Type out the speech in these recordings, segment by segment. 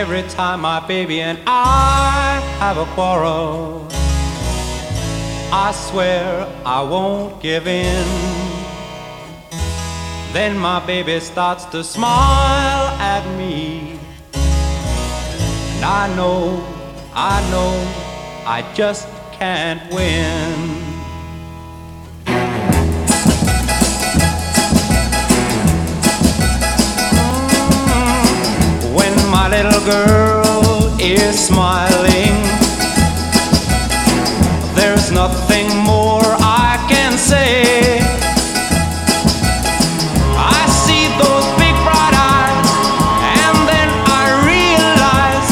every time my baby and I have a quarrel. I swear I won't give in. Then my baby starts to smile at me. And I know, I know, I just can't win. Little girl is smiling, there's nothing more I can say. I see those big bright eyes, and then I realize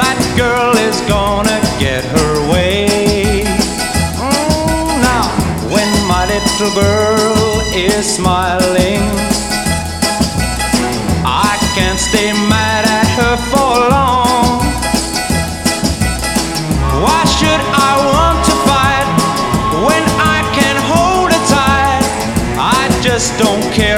that girl is gonna get her way. Mm, now, when my little girl is smiling, Why should I want to fight when I can hold tight? I just don't care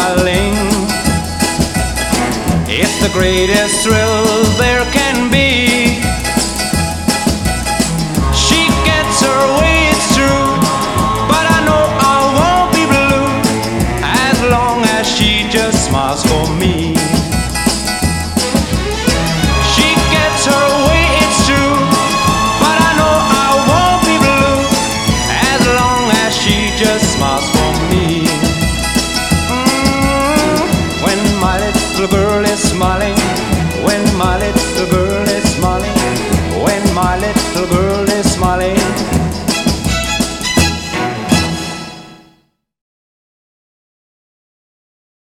darling. It's the greatest thrill there can be. She gets her way, it's true, but I know I won't be blue as long as she just smiles for me. The girl is smiling when Molly.